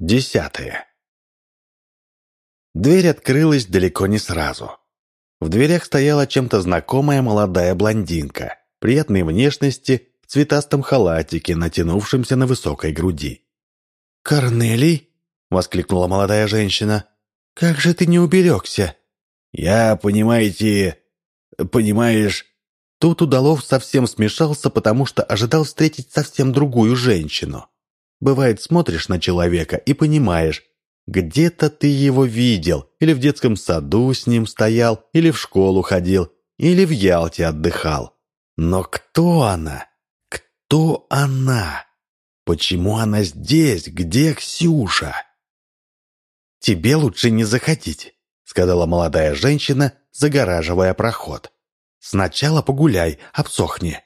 Десятое. Дверь открылась далеко не сразу. В дверях стояла чем-то знакомая молодая блондинка, приятной внешности, в цветастом халатике, натянувшемся на высокой груди. «Корнелий?» — воскликнула молодая женщина. «Как же ты не уберегся?» «Я, понимаете... понимаешь...» Тут Удалов совсем смешался, потому что ожидал встретить совсем другую женщину. Бывает, смотришь на человека и понимаешь, где-то ты его видел, или в детском саду с ним стоял, или в школу ходил, или в Ялте отдыхал. Но кто она? Кто она? Почему она здесь? Где Ксюша? «Тебе лучше не заходить», — сказала молодая женщина, загораживая проход. «Сначала погуляй, обсохни».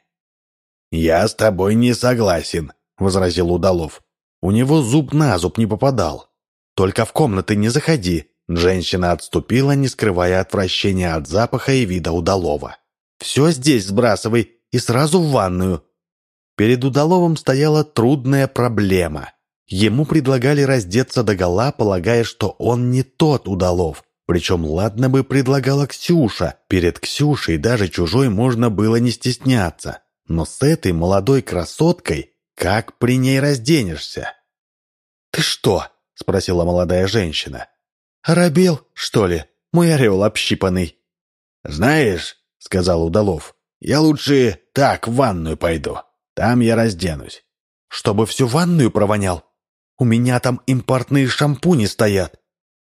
«Я с тобой не согласен», — возразил Удалов. У него зуб на зуб не попадал. «Только в комнаты не заходи», — женщина отступила, не скрывая отвращения от запаха и вида Удалова. «Все здесь сбрасывай и сразу в ванную». Перед Удаловым стояла трудная проблема. Ему предлагали раздеться догола, полагая, что он не тот Удалов. Причем ладно бы предлагала Ксюша. Перед Ксюшей даже чужой можно было не стесняться. Но с этой молодой красоткой как при ней разденешься? «Ты что?» — спросила молодая женщина. «Оробел, что ли? Мой орел общипанный». «Знаешь», — сказал Удалов, — «я лучше так в ванную пойду. Там я разденусь». «Чтобы всю ванную провонял? У меня там импортные шампуни стоят».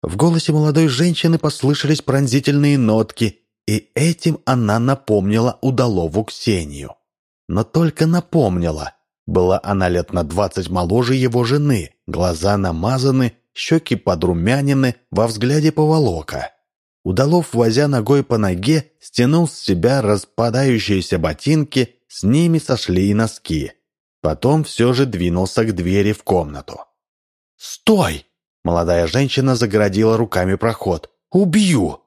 В голосе молодой женщины послышались пронзительные нотки, и этим она напомнила Удалову Ксению. Но только напомнила. Была она лет на двадцать моложе его жены, глаза намазаны, щеки подрумянины, во взгляде поволока. Удалов, возя ногой по ноге, стянул с себя распадающиеся ботинки, с ними сошли и носки. Потом все же двинулся к двери в комнату. «Стой!» — молодая женщина загородила руками проход. «Убью!»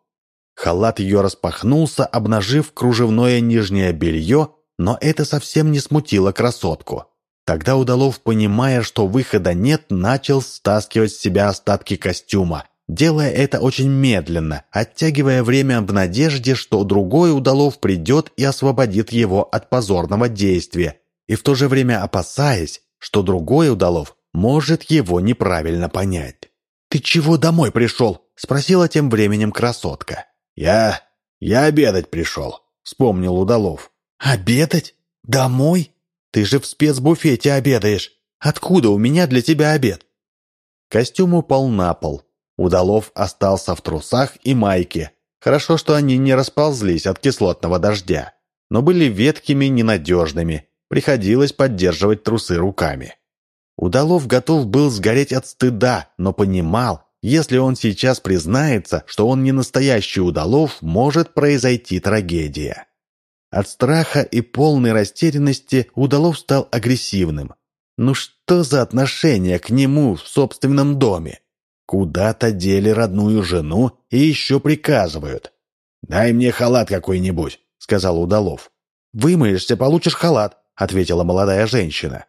Халат ее распахнулся, обнажив кружевное нижнее белье но это совсем не смутило красотку. Тогда Удалов, понимая, что выхода нет, начал стаскивать с себя остатки костюма, делая это очень медленно, оттягивая время в надежде, что другой Удалов придет и освободит его от позорного действия, и в то же время опасаясь, что другой Удалов может его неправильно понять. «Ты чего домой пришел?» — спросила тем временем красотка. «Я... я обедать пришел», — вспомнил Удалов. «Обедать? Домой? Ты же в спецбуфете обедаешь. Откуда у меня для тебя обед?» Костюм упал на пол. Удалов остался в трусах и майке. Хорошо, что они не расползлись от кислотного дождя, но были веткими ненадежными. Приходилось поддерживать трусы руками. Удалов готов был сгореть от стыда, но понимал, если он сейчас признается, что он не настоящий Удалов, может произойти трагедия. От страха и полной растерянности Удалов стал агрессивным. Ну что за отношение к нему в собственном доме? Куда-то дели родную жену и еще приказывают. «Дай мне халат какой-нибудь», — сказал Удалов. «Вымоешься, получишь халат», — ответила молодая женщина.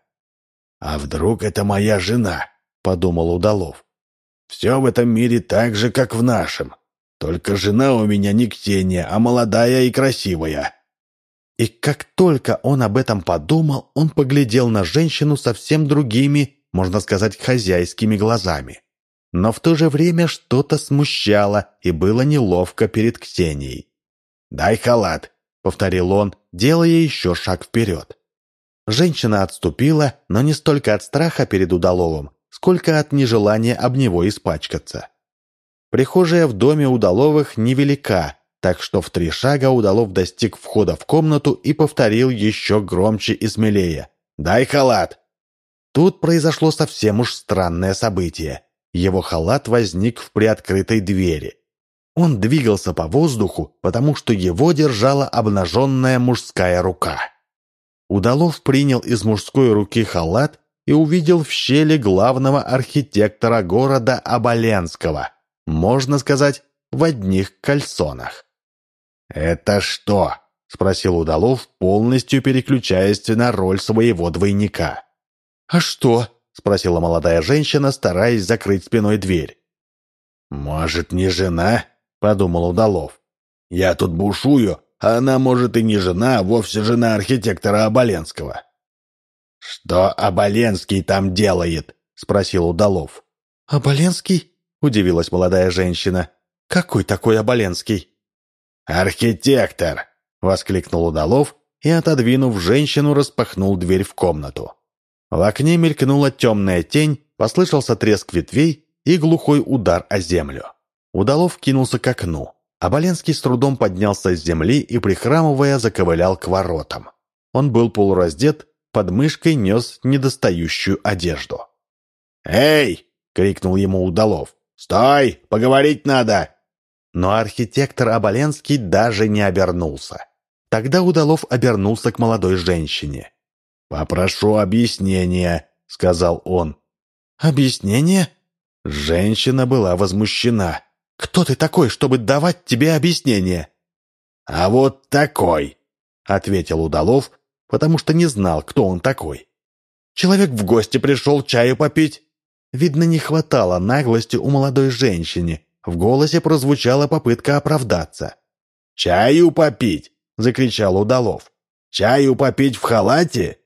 «А вдруг это моя жена?» — подумал Удалов. «Все в этом мире так же, как в нашем. Только жена у меня не Ксения, а молодая и красивая. И как только он об этом подумал, он поглядел на женщину совсем другими, можно сказать, хозяйскими глазами. Но в то же время что-то смущало и было неловко перед Ксенией. «Дай халат», — повторил он, делая еще шаг вперед. Женщина отступила, но не столько от страха перед Удаловым, сколько от нежелания об него испачкаться. Прихожая в доме Удаловых невелика, так что в три шага Удалов достиг входа в комнату и повторил еще громче и смелее. «Дай халат!» Тут произошло совсем уж странное событие. Его халат возник в приоткрытой двери. Он двигался по воздуху, потому что его держала обнаженная мужская рука. Удалов принял из мужской руки халат и увидел в щели главного архитектора города Оболенского, можно сказать, в одних кальсонах. «Это что?» — спросил Удалов, полностью переключаясь на роль своего двойника. «А что?» — спросила молодая женщина, стараясь закрыть спиной дверь. «Может, не жена?» — подумал Удалов. «Я тут бушую, а она, может, и не жена, а вовсе жена архитектора Оболенского». «Что Оболенский там делает?» — спросил Удалов. «Оболенский?» — удивилась молодая женщина. «Какой такой Оболенский?» «Архитектор!» — воскликнул Удалов и, отодвинув женщину, распахнул дверь в комнату. В окне мелькнула темная тень, послышался треск ветвей и глухой удар о землю. Удалов кинулся к окну. Оболенский с трудом поднялся с земли и, прихрамывая, заковылял к воротам. Он был полураздет, под мышкой нес недостающую одежду. «Эй!» — крикнул ему Удалов. «Стой! Поговорить надо!» Но архитектор Оболенский даже не обернулся. Тогда Удалов обернулся к молодой женщине. «Попрошу объяснения», — сказал он. «Объяснение?» Женщина была возмущена. «Кто ты такой, чтобы давать тебе объяснение?» «А вот такой», — ответил Удалов, потому что не знал, кто он такой. «Человек в гости пришел чаю попить». Видно, не хватало наглости у молодой женщины. В голосе прозвучала попытка оправдаться. «Чаю попить!» — закричал Удалов. «Чаю попить в халате?»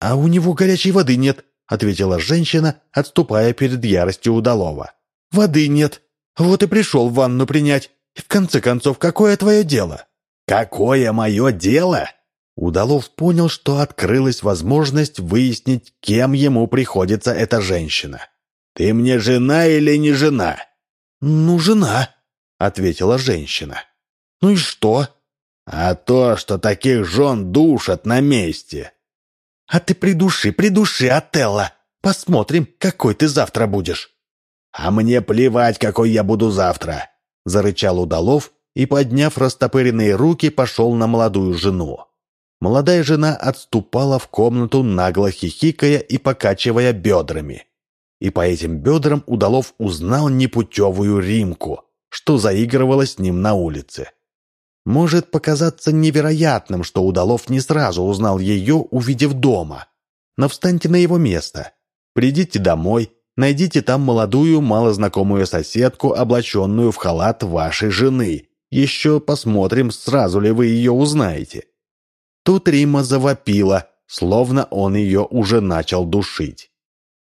«А у него горячей воды нет», — ответила женщина, отступая перед яростью Удалова. «Воды нет. Вот и пришел ванну принять. И в конце концов, какое твое дело?» «Какое мое дело?» Удалов понял, что открылась возможность выяснить, кем ему приходится эта женщина. «Ты мне жена или не жена?» «Ну, жена», — ответила женщина. «Ну и что?» «А то, что таких жен душат на месте». «А ты придуши, придуши, Отелло! Посмотрим, какой ты завтра будешь!» «А мне плевать, какой я буду завтра!» — зарычал Удалов и, подняв растопыренные руки, пошел на молодую жену. Молодая жена отступала в комнату, нагло хихикая и покачивая бедрами. И по этим бедрам Удалов узнал непутевую Римку, что заигрывала с ним на улице. Может показаться невероятным, что Удалов не сразу узнал ее, увидев дома. Но встаньте на его место. Придите домой, найдите там молодую, малознакомую соседку, облаченную в халат вашей жены. Еще посмотрим, сразу ли вы ее узнаете. Тут Рима завопила, словно он ее уже начал душить.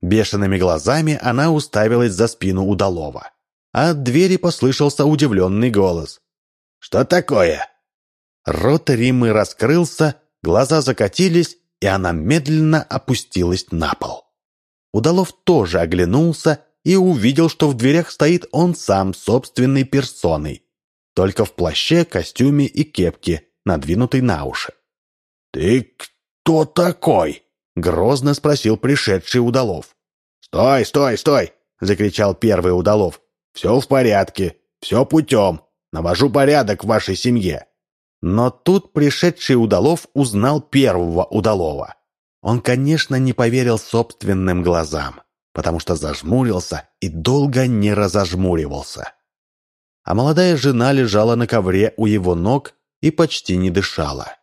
Бешеными глазами она уставилась за спину Удалова. А от двери послышался удивленный голос. «Что такое?» Рот Римы раскрылся, глаза закатились, и она медленно опустилась на пол. Удалов тоже оглянулся и увидел, что в дверях стоит он сам собственной персоной, только в плаще, костюме и кепке, надвинутой на уши. «Ты кто такой?» — грозно спросил пришедший Удалов. «Стой, стой, стой!» — закричал первый Удалов. «Все в порядке, все путем. Навожу порядок в вашей семье». Но тут пришедший Удалов узнал первого Удалова. Он, конечно, не поверил собственным глазам, потому что зажмурился и долго не разожмуривался. А молодая жена лежала на ковре у его ног и почти не дышала.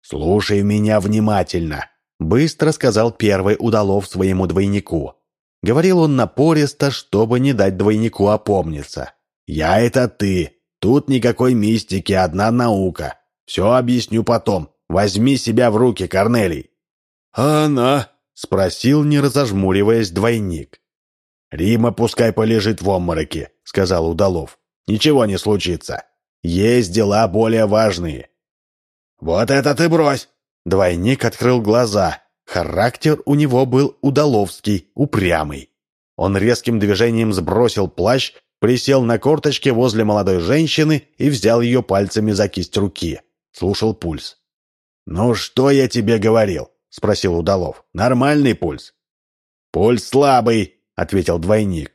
«Слушай меня внимательно», — быстро сказал первый Удалов своему двойнику. Говорил он напористо, чтобы не дать двойнику опомниться. «Я — это ты. Тут никакой мистики, одна наука. Все объясню потом. Возьми себя в руки, Корнелий». «А она?» — спросил, не разожмуриваясь, двойник. «Рима пускай полежит в обмороке», — сказал Удалов. «Ничего не случится. Есть дела более важные». «Вот это ты брось!» Двойник открыл глаза. Характер у него был удаловский, упрямый. Он резким движением сбросил плащ, присел на корточке возле молодой женщины и взял ее пальцами за кисть руки. Слушал пульс. «Ну что я тебе говорил?» — спросил Удалов. «Нормальный пульс?» «Пульс слабый», — ответил двойник.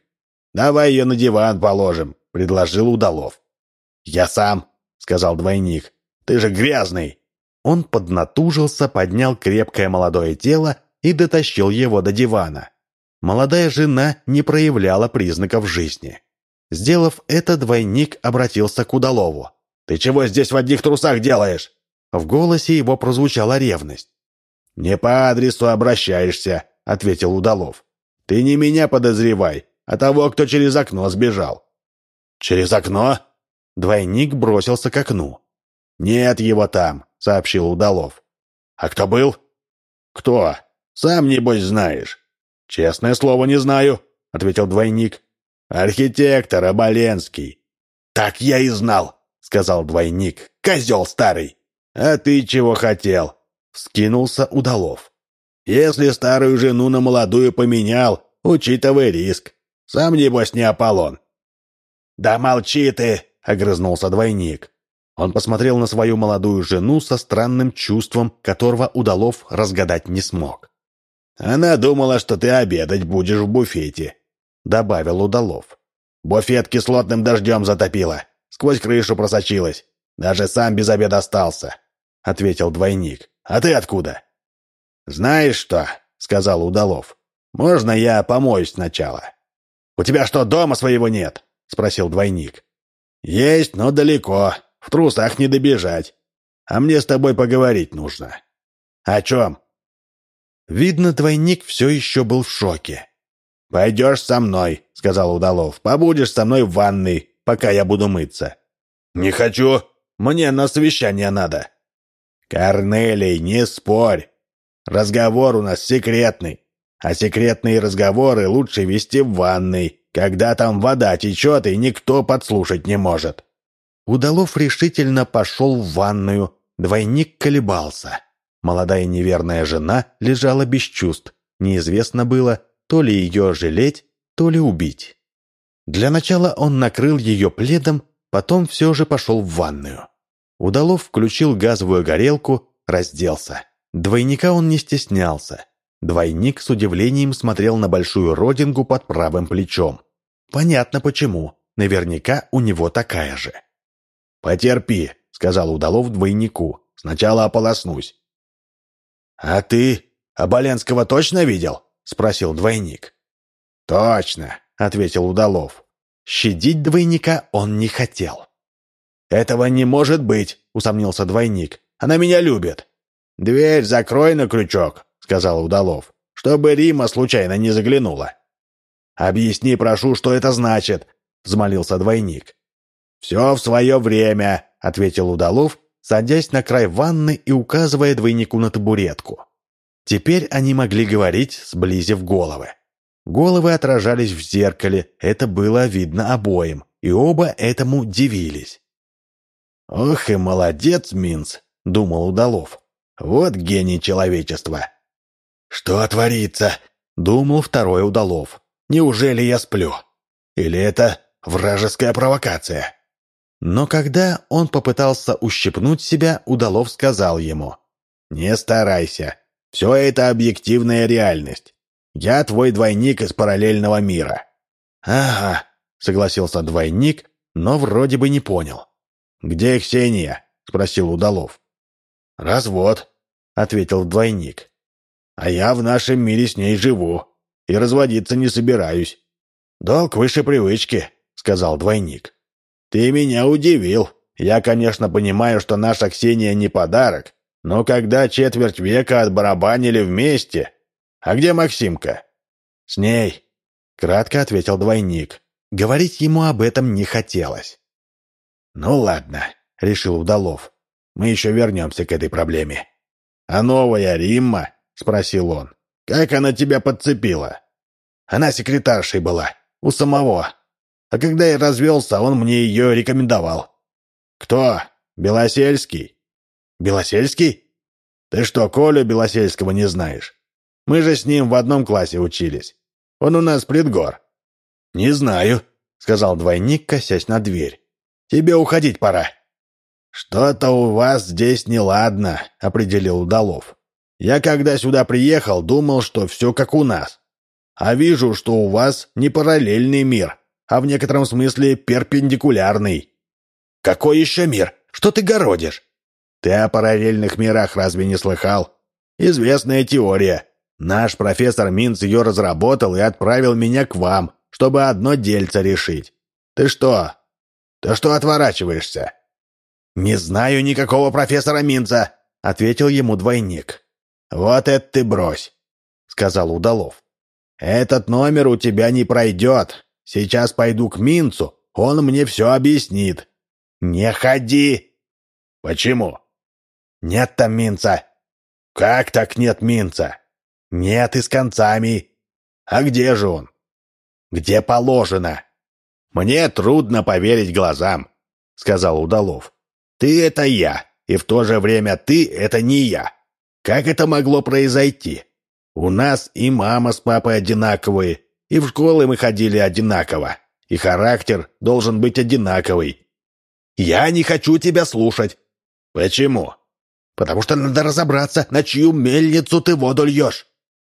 «Давай ее на диван положим», — предложил Удалов. «Я сам», — сказал двойник. «Ты же грязный». Он поднатужился, поднял крепкое молодое тело и дотащил его до дивана. Молодая жена не проявляла признаков жизни. Сделав это, двойник обратился к Удалову. «Ты чего здесь в одних трусах делаешь?» В голосе его прозвучала ревность. «Не по адресу обращаешься», — ответил Удалов. «Ты не меня подозревай, а того, кто через окно сбежал». «Через окно?» Двойник бросился к окну. «Нет его там», — сообщил Удалов. «А кто был?» «Кто? Сам, небось, знаешь». «Честное слово, не знаю», — ответил двойник. «Архитектор Оболенский». «Так я и знал», — сказал двойник. «Козел старый». «А ты чего хотел?» — вскинулся Удалов. «Если старую жену на молодую поменял, учитывай риск. Сам, небось, не Аполлон». «Да молчи ты!» — огрызнулся двойник. Он посмотрел на свою молодую жену со странным чувством, которого Удалов разгадать не смог. «Она думала, что ты обедать будешь в буфете», — добавил Удалов. «Буфет кислотным дождем затопило, сквозь крышу просочилась. Даже сам без обеда остался», — ответил двойник. «А ты откуда?» «Знаешь что?» — сказал Удалов. «Можно я помоюсь сначала?» «У тебя что, дома своего нет?» — спросил двойник. «Есть, но далеко. В трусах не добежать. А мне с тобой поговорить нужно». «О чем?» Видно, двойник все еще был в шоке. «Пойдешь со мной», — сказал Удалов. «Побудешь со мной в ванной, пока я буду мыться». «Не хочу. Мне на совещание надо». «Корнелий, не спорь. Разговор у нас секретный. А секретные разговоры лучше вести в ванной, когда там вода течет и никто подслушать не может». Удалов решительно пошел в ванную. Двойник колебался. Молодая неверная жена лежала без чувств. Неизвестно было, то ли ее жалеть, то ли убить. Для начала он накрыл ее пледом, потом все же пошел в ванную. Удалов включил газовую горелку, разделся. Двойника он не стеснялся. Двойник с удивлением смотрел на большую родинку под правым плечом. Понятно почему. Наверняка у него такая же. «Потерпи», — сказал Удалов двойнику. «Сначала ополоснусь. «А ты Оболенского точно видел?» — спросил двойник. «Точно», — ответил Удалов. Щадить двойника он не хотел. «Этого не может быть», — усомнился двойник. «Она меня любит». «Дверь закрой на крючок», — сказал Удалов, «чтобы Рима случайно не заглянула». «Объясни, прошу, что это значит», — взмолился двойник. «Все в свое время», — ответил Удалов садясь на край ванны и указывая двойнику на табуретку. Теперь они могли говорить, сблизив головы. Головы отражались в зеркале, это было видно обоим, и оба этому дивились. «Ох и молодец, Минц!» — думал Удалов. «Вот гений человечества!» «Что творится?» — думал второй Удалов. «Неужели я сплю? Или это вражеская провокация?» Но когда он попытался ущипнуть себя, Удалов сказал ему. «Не старайся. Все это объективная реальность. Я твой двойник из параллельного мира». «Ага», — согласился двойник, но вроде бы не понял. «Где Ксения?» — спросил Удалов. «Развод», — ответил двойник. «А я в нашем мире с ней живу и разводиться не собираюсь». «Долг выше привычки», — сказал двойник. «Ты меня удивил. Я, конечно, понимаю, что наша Ксения не подарок, но когда четверть века отбарабанили вместе... А где Максимка?» «С ней», — кратко ответил двойник. Говорить ему об этом не хотелось. «Ну ладно», — решил Удалов. «Мы еще вернемся к этой проблеме». «А новая Римма?» — спросил он. «Как она тебя подцепила?» «Она секретаршей была. У самого. А когда я развелся, он мне ее рекомендовал. Кто? Белосельский? Белосельский? Ты что, Колю Белосельского не знаешь? Мы же с ним в одном классе учились. Он у нас предгор. Не знаю, сказал двойник, косясь на дверь. Тебе уходить пора. Что-то у вас здесь неладно, определил Удалов. Я когда сюда приехал, думал, что все как у нас. А вижу, что у вас не параллельный мир, а в некотором смысле перпендикулярный. Какой еще мир? Что ты городишь? Ты о параллельных мирах разве не слыхал? Известная теория. Наш профессор Минц ее разработал и отправил меня к вам, чтобы одно дельце решить. Ты что? Ты что отворачиваешься? Не знаю никакого профессора Минца, ответил ему двойник. Вот это ты брось. сказал Удалов. «Этот номер у тебя не пройдет. Сейчас пойду к Минцу, он мне все объяснит». «Не ходи!» «Почему?» «Нет там Минца». «Как так нет Минца?» «Нет и с концами». «А где же он?» «Где положено». «Мне трудно поверить глазам», — сказал Удалов. «Ты — это я, и в то же время ты — это не я. Как это могло произойти? У нас и мама с папой одинаковые, и в школы мы ходили одинаково, и характер должен быть одинаковый. Я не хочу тебя слушать. Почему? Потому что надо разобраться, на чью мельницу ты воду льешь.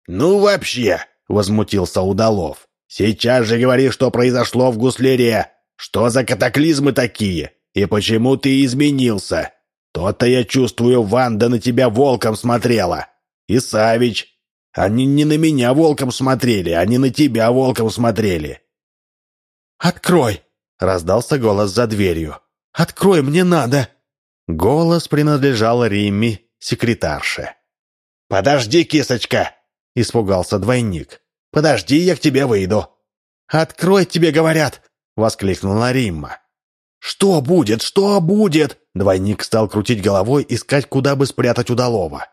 Ну вообще, возмутился Удалов. Сейчас же говори, что произошло в Гуслере. Что за катаклизмы такие? И почему ты изменился? То-то я чувствую, Ванда на тебя волком смотрела. И Савич. Они не на меня волком смотрели, они на тебя волком смотрели. «Открой!» — раздался голос за дверью. «Открой, мне надо!» Голос принадлежал Римме, секретарше. «Подожди, кисочка!» — испугался двойник. «Подожди, я к тебе выйду». «Открой, тебе говорят!» — воскликнула Римма. «Что будет? Что будет?» Двойник стал крутить головой, искать, куда бы спрятать удалого.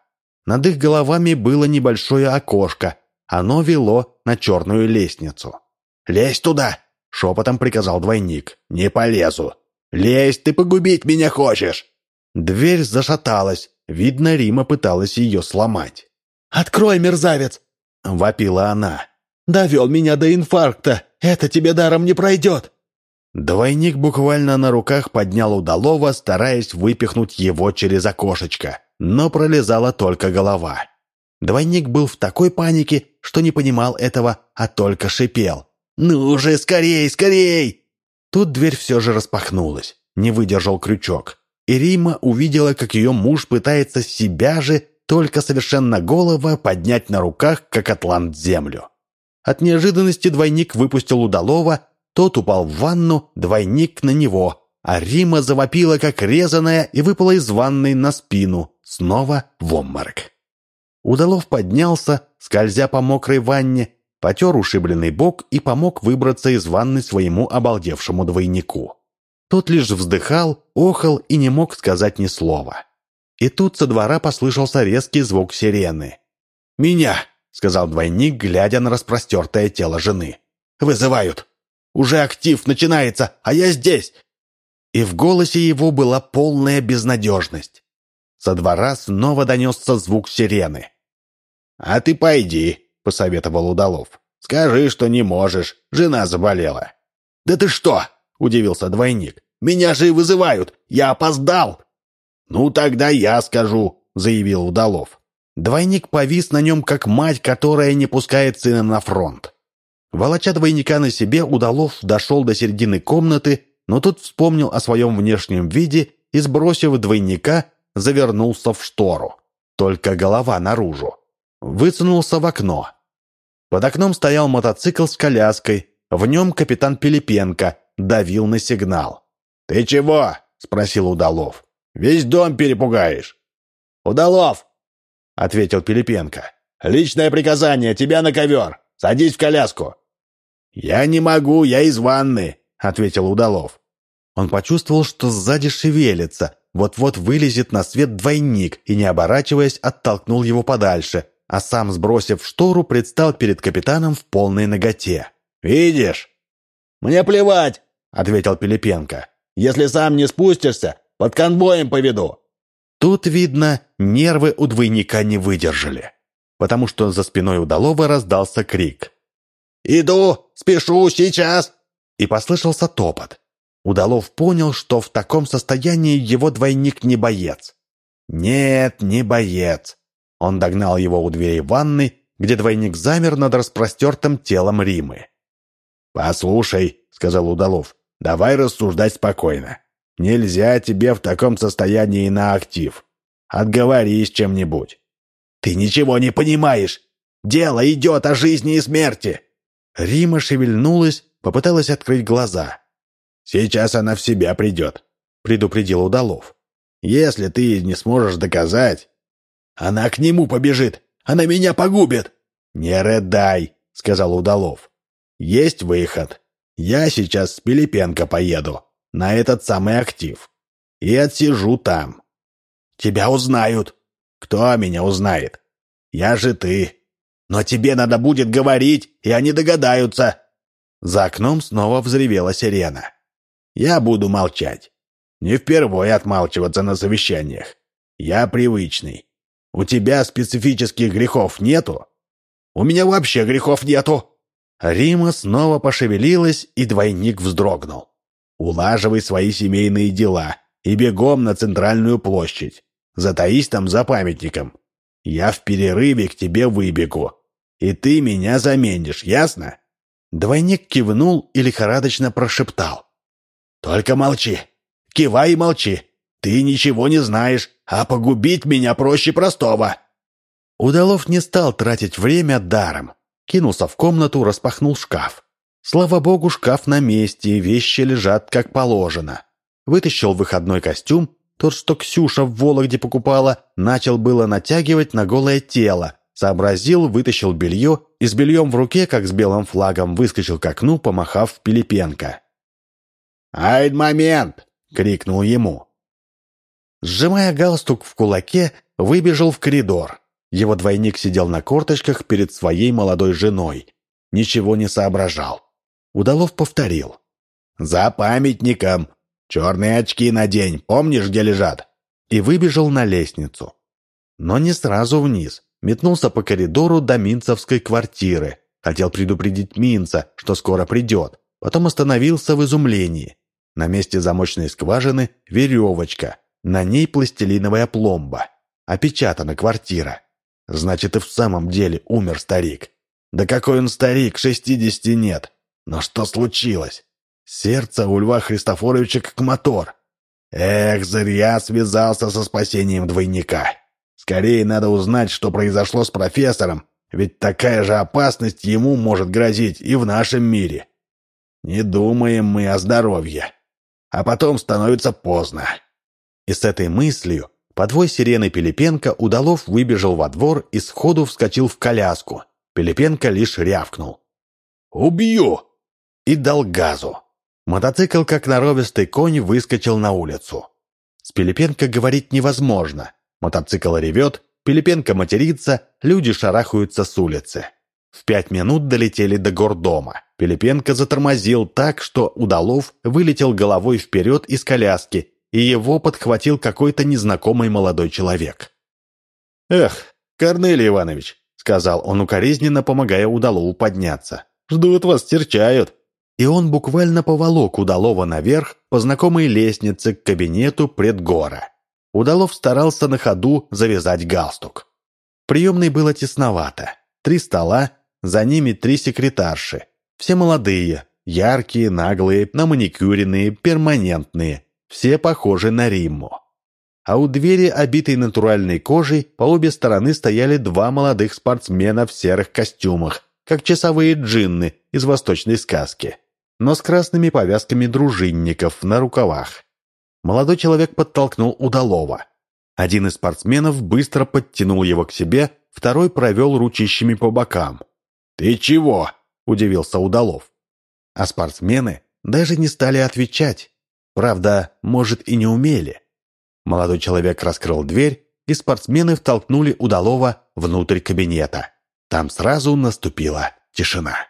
Над их головами было небольшое окошко. Оно вело на черную лестницу. «Лезь туда!» — шепотом приказал двойник. «Не полезу!» «Лезь, ты погубить меня хочешь!» Дверь зашаталась. Видно, Рима пыталась ее сломать. «Открой, мерзавец!» — вопила она. «Довел меня до инфаркта! Это тебе даром не пройдет!» Двойник буквально на руках поднял удалого, стараясь выпихнуть его через окошечко, но пролезала только голова. Двойник был в такой панике, что не понимал этого, а только шипел. «Ну же, скорей, скорей!» Тут дверь все же распахнулась, не выдержал крючок. И Рима увидела, как ее муж пытается себя же, только совершенно голова, поднять на руках, как атлант землю. От неожиданности двойник выпустил удалого, тот упал в ванну, двойник на него, а Рима завопила, как резаная, и выпала из ванной на спину, снова в обморок. Удалов поднялся, скользя по мокрой ванне, потер ушибленный бок и помог выбраться из ванны своему обалдевшему двойнику. Тот лишь вздыхал, охал и не мог сказать ни слова. И тут со двора послышался резкий звук сирены. «Меня!» — сказал двойник, глядя на распростертое тело жены. «Вызывают!» Уже актив начинается, а я здесь!» И в голосе его была полная безнадежность. Со двора снова донесся звук сирены. «А ты пойди», — посоветовал Удалов. «Скажи, что не можешь. Жена заболела». «Да ты что?» — удивился двойник. «Меня же и вызывают! Я опоздал!» «Ну, тогда я скажу», — заявил Удалов. Двойник повис на нем, как мать, которая не пускает сына на фронт. Волоча двойника на себе, Удалов дошел до середины комнаты, но тут вспомнил о своем внешнем виде и, сбросив двойника, завернулся в штору. Только голова наружу. Высунулся в окно. Под окном стоял мотоцикл с коляской. В нем капитан Пилипенко давил на сигнал. «Ты чего?» — спросил Удалов. «Весь дом перепугаешь». «Удалов!» — ответил Пилипенко. «Личное приказание, тебя на ковер. Садись в коляску». «Я не могу, я из ванны», — ответил Удалов. Он почувствовал, что сзади шевелится, вот-вот вылезет на свет двойник и, не оборачиваясь, оттолкнул его подальше, а сам, сбросив штору, предстал перед капитаном в полной ноготе. «Видишь?» «Мне плевать», — ответил Пилипенко. «Если сам не спустишься, под конвоем поведу». Тут, видно, нервы у двойника не выдержали, потому что за спиной удалого раздался крик. «Иду! Спешу! Сейчас!» И послышался топот. Удалов понял, что в таком состоянии его двойник не боец. Нет, не боец. Он догнал его у дверей ванны, где двойник замер над распростертым телом Римы. «Послушай», — сказал Удалов, — «давай рассуждать спокойно. Нельзя тебе в таком состоянии на актив. Отговорись чем-нибудь». «Ты ничего не понимаешь. Дело идет о жизни и смерти. Рима шевельнулась, попыталась открыть глаза. «Сейчас она в себя придет», — предупредил Удалов. «Если ты не сможешь доказать...» «Она к нему побежит! Она меня погубит!» «Не рыдай», — сказал Удалов. «Есть выход. Я сейчас с Пилипенко поеду, на этот самый актив, и отсижу там. Тебя узнают. Кто меня узнает? Я же ты. Но тебе надо будет говорить, и они догадаются». За окном снова взревела сирена. «Я буду молчать. Не впервые отмалчиваться на совещаниях. Я привычный. У тебя специфических грехов нету? У меня вообще грехов нету!» Рима снова пошевелилась, и двойник вздрогнул. «Улаживай свои семейные дела и бегом на центральную площадь. Затаись там за памятником. Я в перерыве к тебе выбегу, и ты меня заменишь, ясно?» Двойник кивнул и лихорадочно прошептал. «Только молчи. Кивай и молчи. Ты ничего не знаешь, а погубить меня проще простого». Удалов не стал тратить время даром. Кинулся в комнату, распахнул шкаф. Слава богу, шкаф на месте, вещи лежат как положено. Вытащил выходной костюм, тот, что Ксюша в Вологде покупала, начал было натягивать на голое тело. Сообразил, вытащил белье и с бельем в руке, как с белым флагом, выскочил к окну, помахав Пилипенко. «Ай, момент!» — крикнул ему. Сжимая галстук в кулаке, выбежал в коридор. Его двойник сидел на корточках перед своей молодой женой. Ничего не соображал. Удалов повторил. «За памятником! Черные очки надень, помнишь, где лежат?» И выбежал на лестницу. Но не сразу вниз. Метнулся по коридору до Минцевской квартиры. Хотел предупредить Минца, что скоро придет. Потом остановился в изумлении. На месте замочной скважины веревочка. На ней пластилиновая пломба. Опечатана квартира. Значит, и в самом деле умер старик. Да какой он старик, шестидесяти нет. Но что случилось? Сердце у Льва Христофоровича как мотор. Эх, зря связался со спасением двойника. Скорее надо узнать, что произошло с профессором, ведь такая же опасность ему может грозить и в нашем мире. Не думаем мы о здоровье. А потом становится поздно. И с этой мыслью Подвой сирены Пилипенко Удалов выбежал во двор и сходу вскочил в коляску. Пилипенко лишь рявкнул. «Убью!» и дал газу. Мотоцикл, как норовистый конь, выскочил на улицу. С Пилипенко говорить невозможно. Мотоцикл ревет, Пилипенко матерится, люди шарахаются с улицы. В пять минут долетели до гордома. Пилипенко затормозил так, что Удалов вылетел головой вперед из коляски и его подхватил какой-то незнакомый молодой человек. «Эх, Корнелий Иванович», — сказал он укоризненно, помогая Удалову подняться, — «ждут вас, терчают». И он буквально поволок Удалова наверх по знакомой лестнице к кабинету предгора. Удалов старался на ходу завязать галстук. Приемной было тесновато. Три стола, за ними три секретарши. Все молодые, яркие, наглые, наманикюренные, перманентные все похожи на Римму. А у двери, обитой натуральной кожей, по обе стороны стояли два молодых спортсмена в серых костюмах, как часовые джинны из восточной сказки, но с красными повязками дружинников на рукавах. Молодой человек подтолкнул Удалова. Один из спортсменов быстро подтянул его к себе, второй провел ручищами по бокам. «Ты чего?» – удивился Удалов. А спортсмены даже не стали отвечать. Правда, может и не умели. Молодой человек раскрыл дверь, и спортсмены втолкнули удалого внутрь кабинета. Там сразу наступила тишина.